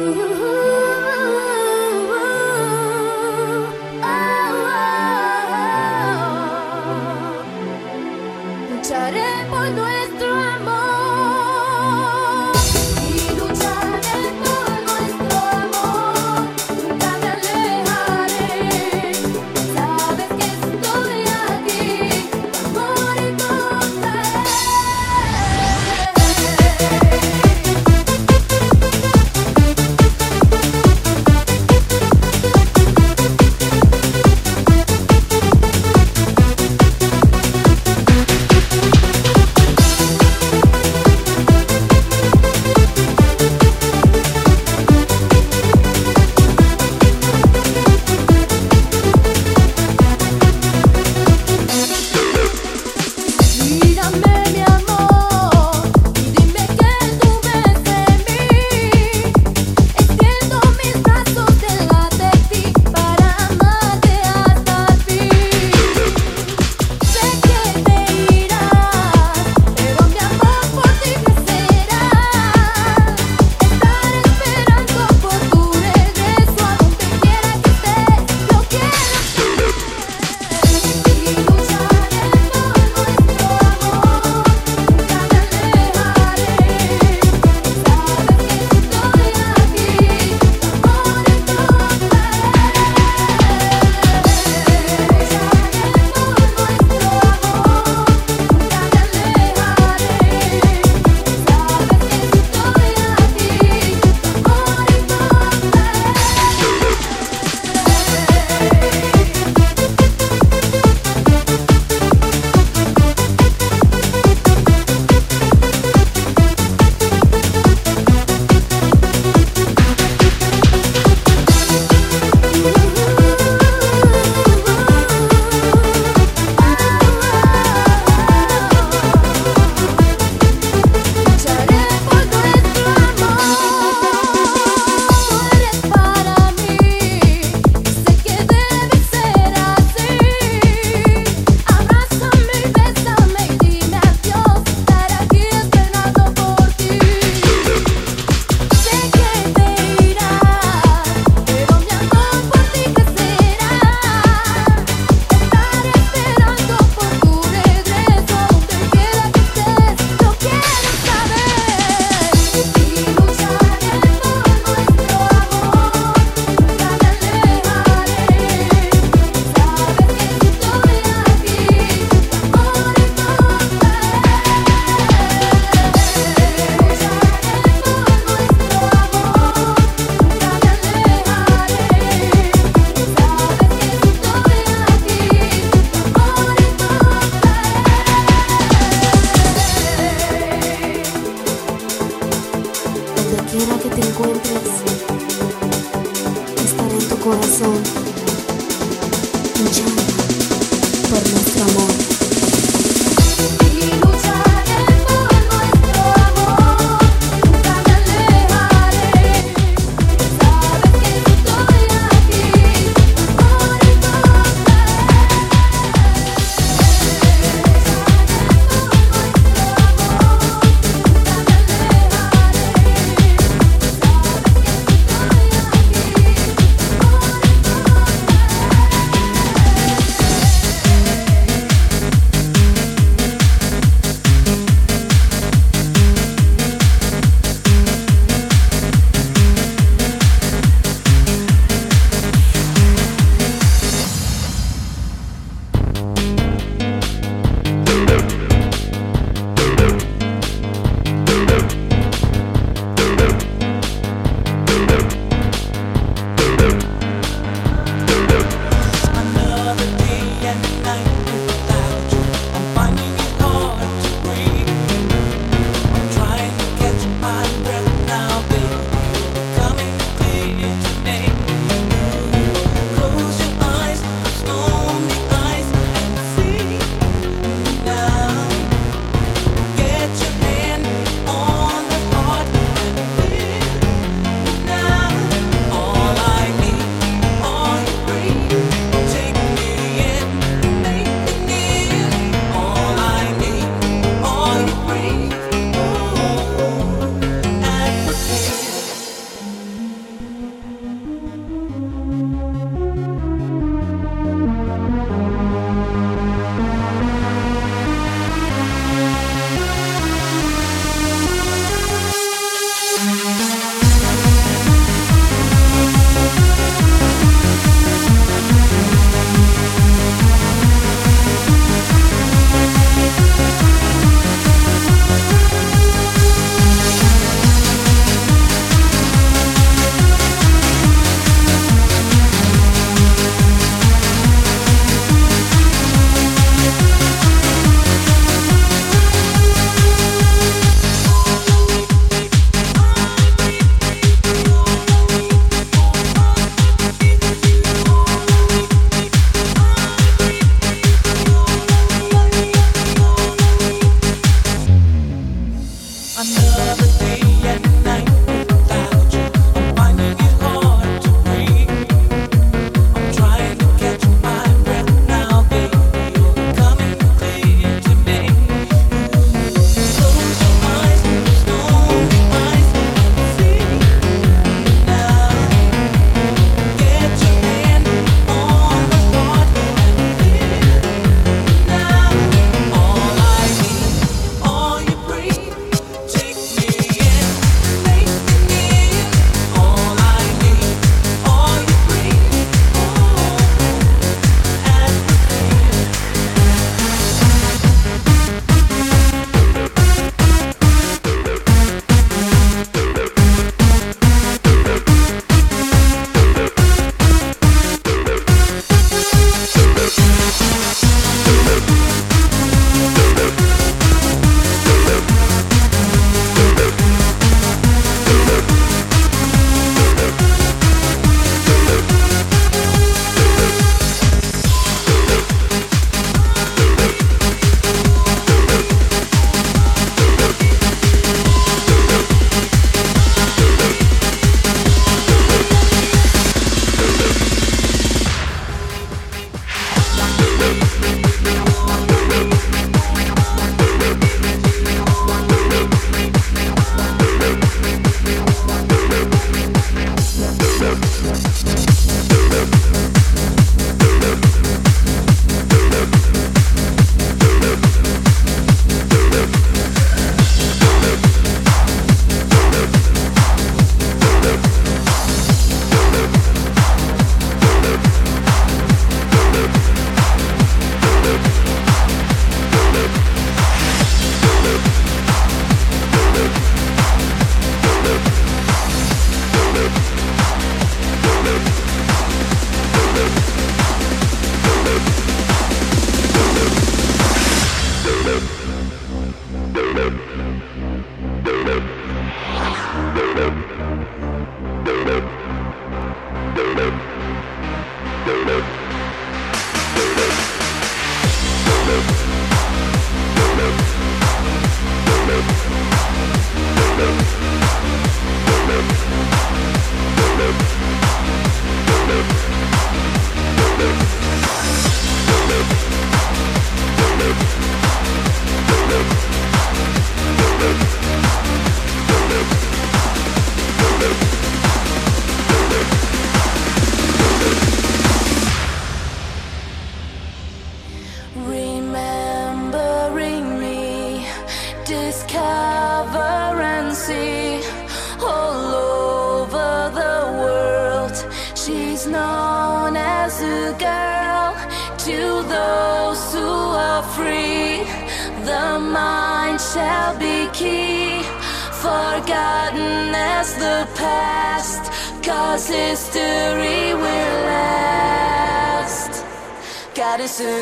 Ooh.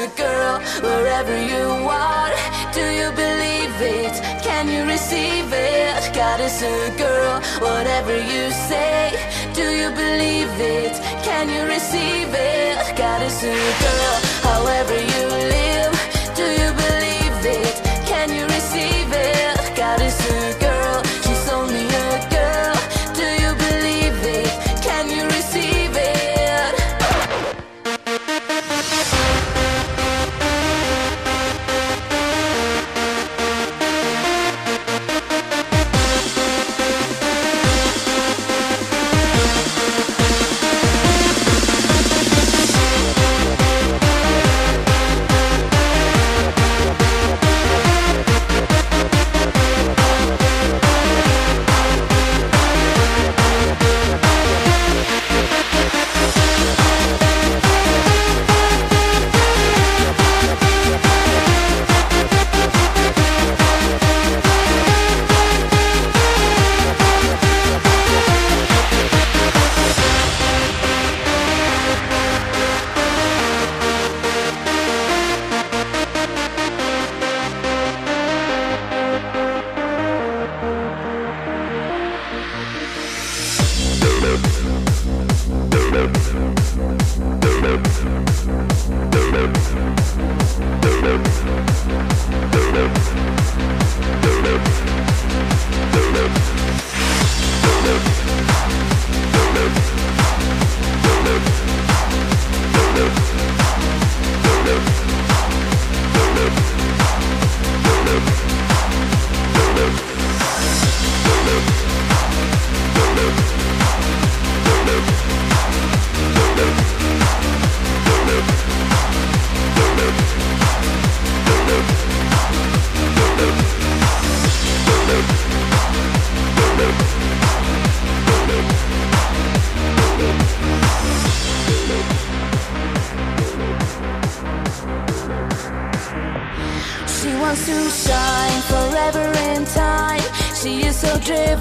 a girl wherever you are. Do you believe it? Can you receive it? God is a girl, whatever you say. Do you believe it? Can you receive it? God is a girl, however you live.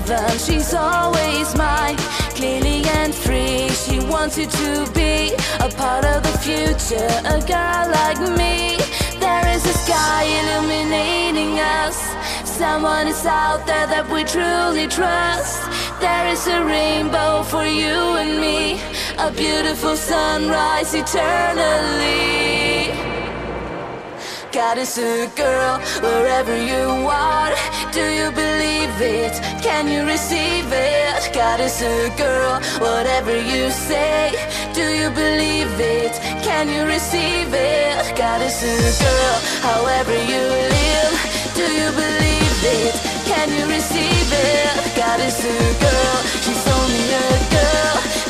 heaven. She's always mine, clearly and free. She wanted to be a part of the future, a girl like me. There is a sky illuminating us. Someone is out there that we truly trust. There is a rainbow for you and me, a beautiful sunrise eternally. God is a girl wherever you are. Do you believe it? Can you receive it? God is a girl, whatever you say. Do you believe it? Can you receive it? God is a girl, however you live. Do you believe it? Can you receive it? God is a girl, she's only a girl.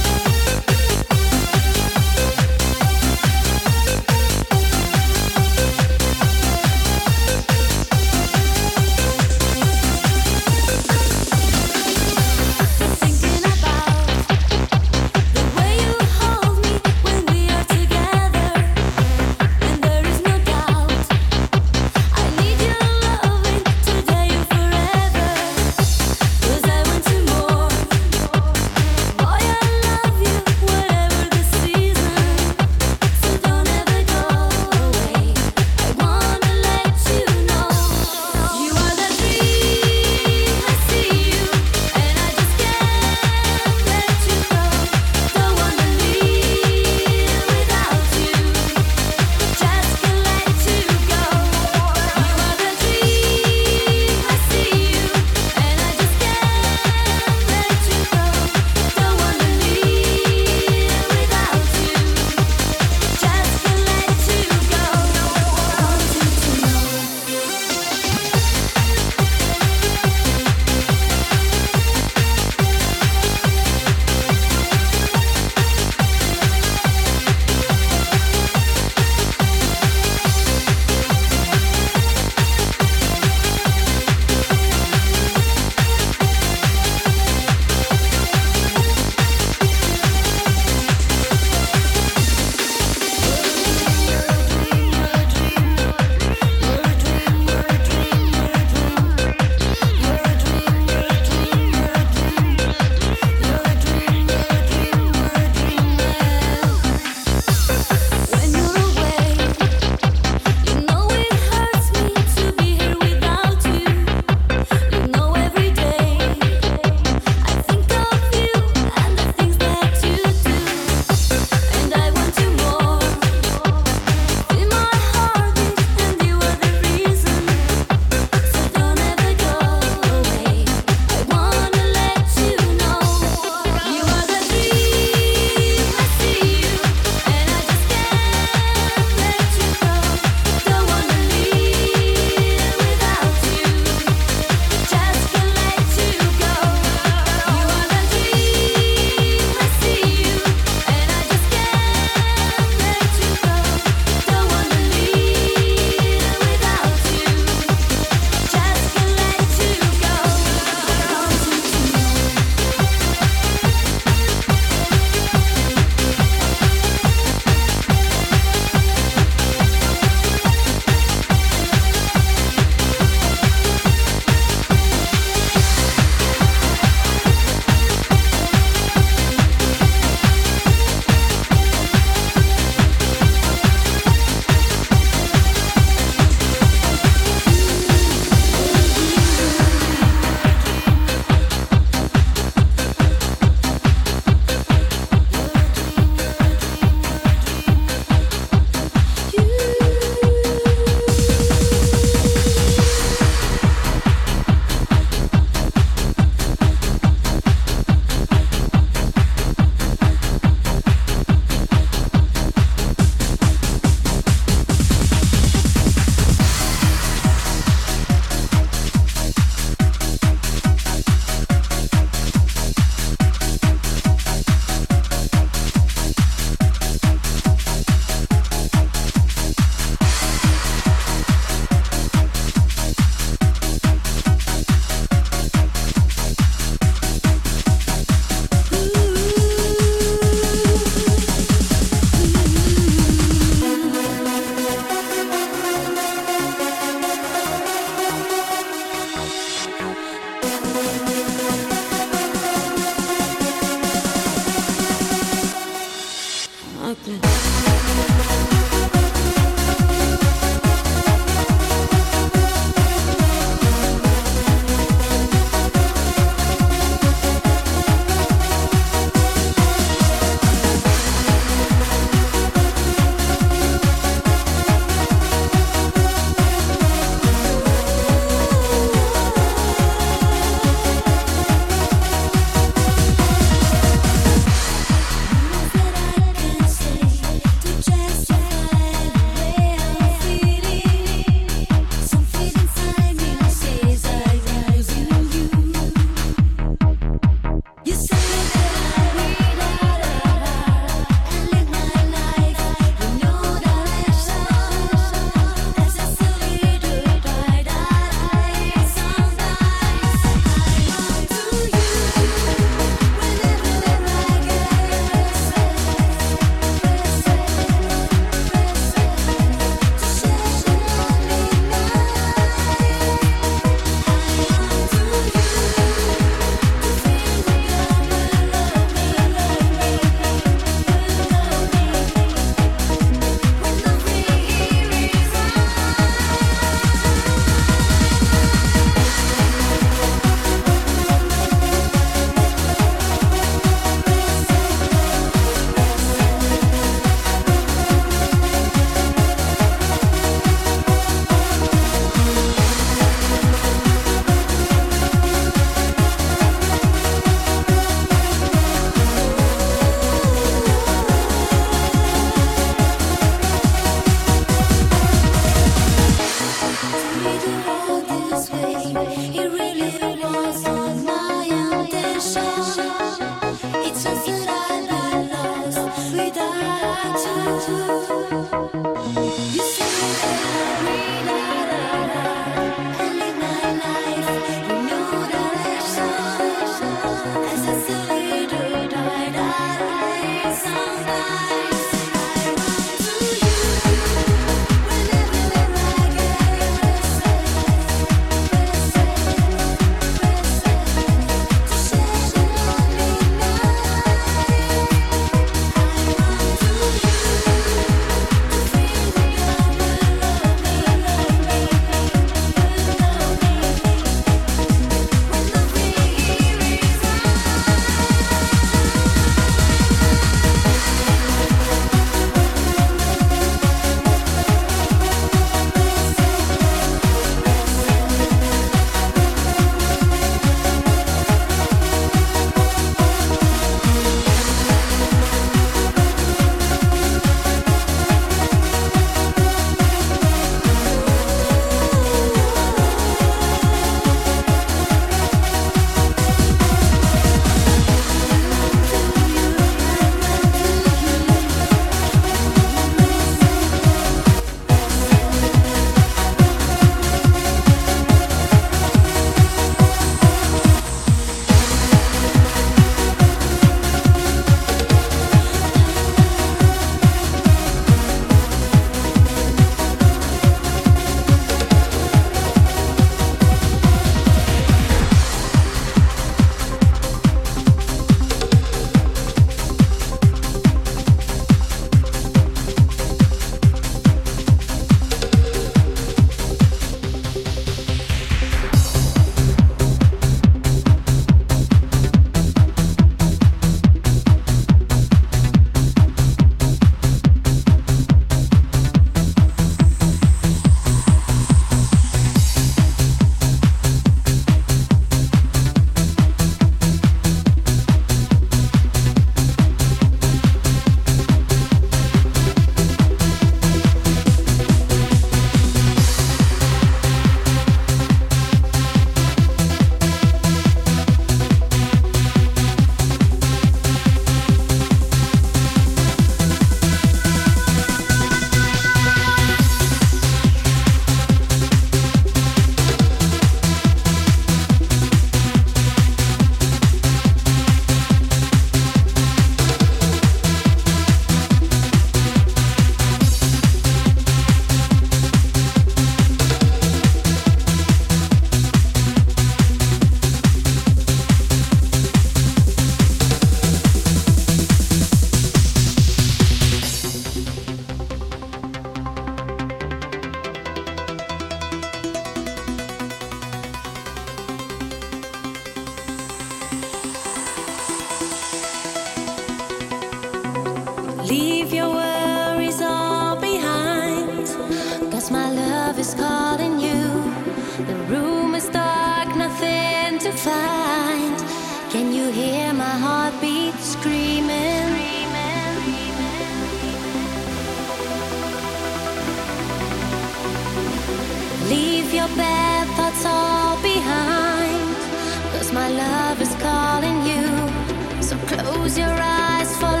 my love is calling you. So close your eyes for